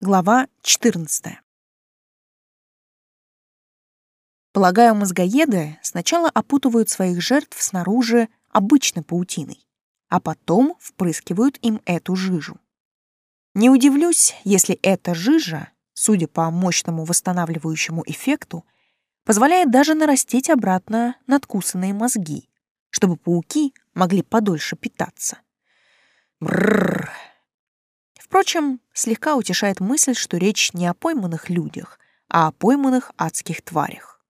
Глава 14. Полагаю, мозгоеды сначала опутывают своих жертв снаружи обычной паутиной, а потом впрыскивают им эту жижу. Не удивлюсь, если эта жижа, судя по мощному восстанавливающему эффекту, позволяет даже нарастить обратно надкусанные мозги, чтобы пауки могли подольше питаться. Бррр. Впрочем, слегка утешает мысль, что речь не о пойманных людях, а о пойманных адских тварях.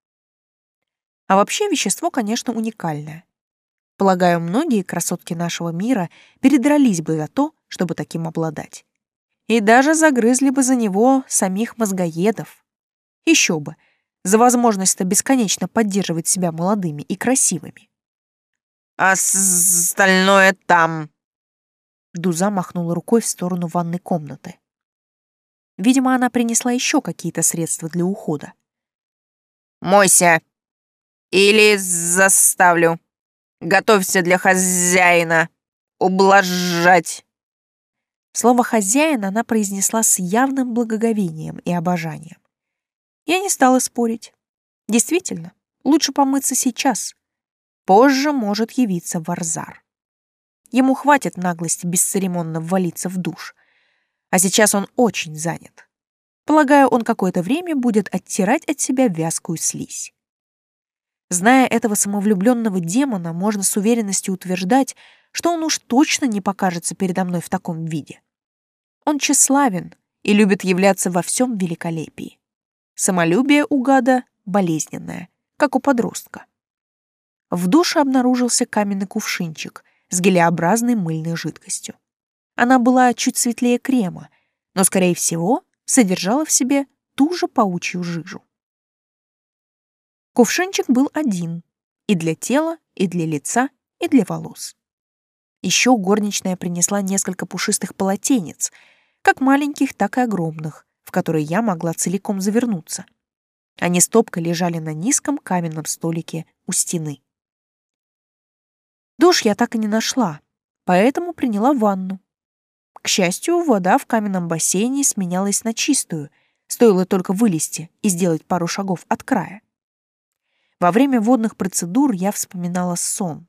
А вообще вещество, конечно, уникальное. Полагаю, многие красотки нашего мира передрались бы за то, чтобы таким обладать. И даже загрызли бы за него самих мозгоедов. Еще бы, за возможность-то бесконечно поддерживать себя молодыми и красивыми. «А остальное там», Дуза махнула рукой в сторону ванной комнаты. Видимо, она принесла еще какие-то средства для ухода. «Мойся! Или заставлю. Готовься для хозяина. Ублажать!» Слово «хозяин» она произнесла с явным благоговением и обожанием. Я не стала спорить. Действительно, лучше помыться сейчас. Позже может явиться Варзар. Ему хватит наглости бесцеремонно ввалиться в душ. А сейчас он очень занят. Полагаю, он какое-то время будет оттирать от себя вязкую слизь. Зная этого самовлюбленного демона, можно с уверенностью утверждать, что он уж точно не покажется передо мной в таком виде. Он тщеславен и любит являться во всем великолепии. Самолюбие у гада болезненное, как у подростка. В душе обнаружился каменный кувшинчик, с гелеобразной мыльной жидкостью. Она была чуть светлее крема, но, скорее всего, содержала в себе ту же паучью жижу. Кувшинчик был один и для тела, и для лица, и для волос. Еще горничная принесла несколько пушистых полотенец, как маленьких, так и огромных, в которые я могла целиком завернуться. Они стопкой лежали на низком каменном столике у стены. Душ я так и не нашла, поэтому приняла ванну. К счастью, вода в каменном бассейне сменялась на чистую, стоило только вылезти и сделать пару шагов от края. Во время водных процедур я вспоминала сон.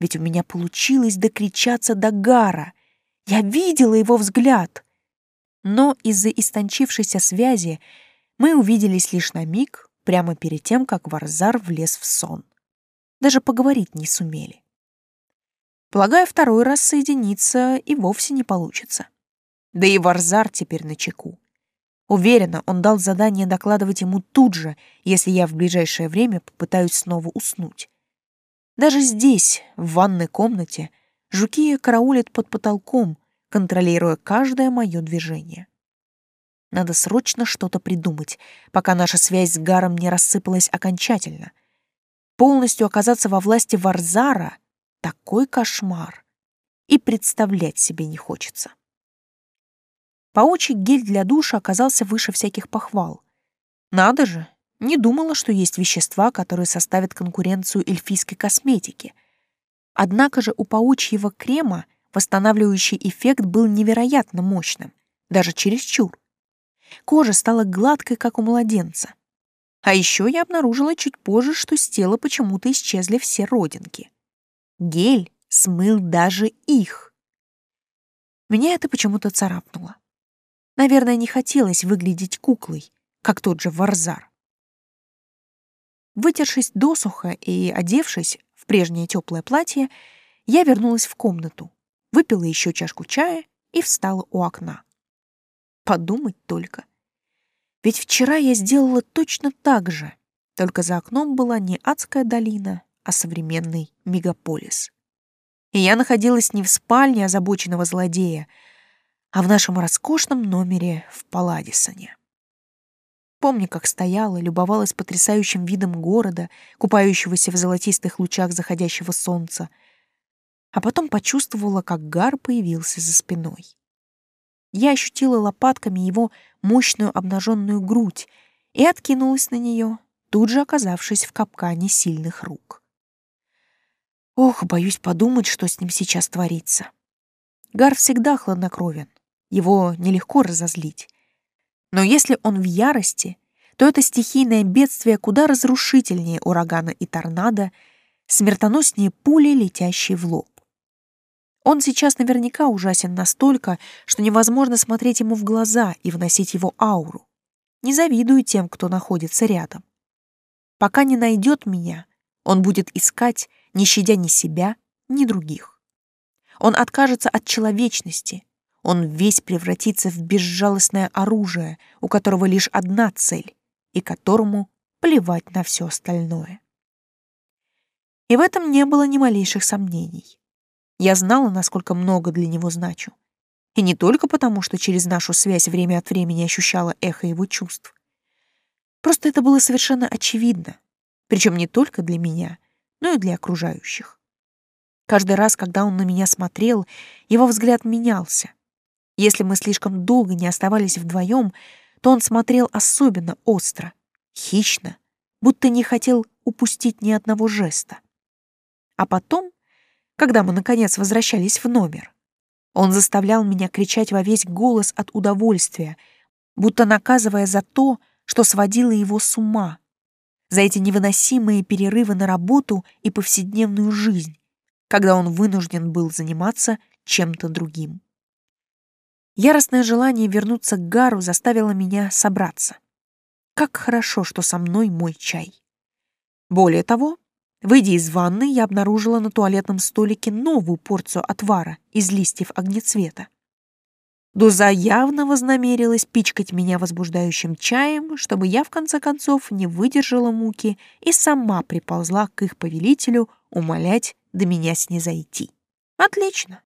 Ведь у меня получилось докричаться до Гара. Я видела его взгляд. Но из-за истончившейся связи мы увиделись лишь на миг, прямо перед тем, как Варзар влез в сон. Даже поговорить не сумели. Полагаю, второй раз соединиться и вовсе не получится. Да и Варзар теперь на чеку. Уверена, он дал задание докладывать ему тут же, если я в ближайшее время попытаюсь снова уснуть. Даже здесь, в ванной комнате, жуки караулят под потолком, контролируя каждое мое движение. Надо срочно что-то придумать, пока наша связь с Гаром не рассыпалась окончательно. Полностью оказаться во власти Варзара такой кошмар. И представлять себе не хочется. Паучий гель для душа оказался выше всяких похвал. Надо же, не думала, что есть вещества, которые составят конкуренцию эльфийской косметике. Однако же у паучьего крема восстанавливающий эффект был невероятно мощным, даже чересчур. Кожа стала гладкой, как у младенца. А еще я обнаружила чуть позже, что с тела почему-то исчезли все родинки. Гель смыл даже их. Меня это почему-то царапнуло. Наверное, не хотелось выглядеть куклой, как тот же Варзар. Вытершись досуха и одевшись в прежнее теплое платье, я вернулась в комнату, выпила еще чашку чая и встала у окна. Подумать только. Ведь вчера я сделала точно так же, только за окном была не адская долина, а современный мегаполис. И я находилась не в спальне озабоченного злодея, а в нашем роскошном номере в Палладисоне. Помню, как стояла, любовалась потрясающим видом города, купающегося в золотистых лучах заходящего солнца, а потом почувствовала, как Гар появился за спиной. Я ощутила лопатками его мощную обнаженную грудь и откинулась на нее, тут же оказавшись в капкане сильных рук. Ох, боюсь подумать, что с ним сейчас творится. Гар всегда хладнокровен. Его нелегко разозлить. Но если он в ярости, то это стихийное бедствие куда разрушительнее урагана и торнадо, смертоноснее пули, летящей в лоб. Он сейчас наверняка ужасен настолько, что невозможно смотреть ему в глаза и вносить его ауру. Не завидую тем, кто находится рядом. Пока не найдет меня, он будет искать, не щадя ни себя, ни других. Он откажется от человечности. Он весь превратится в безжалостное оружие, у которого лишь одна цель и которому плевать на все остальное. И в этом не было ни малейших сомнений. Я знала, насколько много для него значу. И не только потому, что через нашу связь время от времени ощущала эхо его чувств. Просто это было совершенно очевидно, причем не только для меня, но и для окружающих. Каждый раз, когда он на меня смотрел, его взгляд менялся. Если мы слишком долго не оставались вдвоем, то он смотрел особенно остро, хищно, будто не хотел упустить ни одного жеста. А потом, когда мы, наконец, возвращались в номер, он заставлял меня кричать во весь голос от удовольствия, будто наказывая за то, что сводило его с ума, за эти невыносимые перерывы на работу и повседневную жизнь, когда он вынужден был заниматься чем-то другим. Яростное желание вернуться к Гару заставило меня собраться. Как хорошо, что со мной мой чай. Более того, выйдя из ванны, я обнаружила на туалетном столике новую порцию отвара из листьев огнецвета. Дуза явно вознамерилась пичкать меня возбуждающим чаем, чтобы я, в конце концов, не выдержала муки и сама приползла к их повелителю умолять до меня снизойти. Отлично.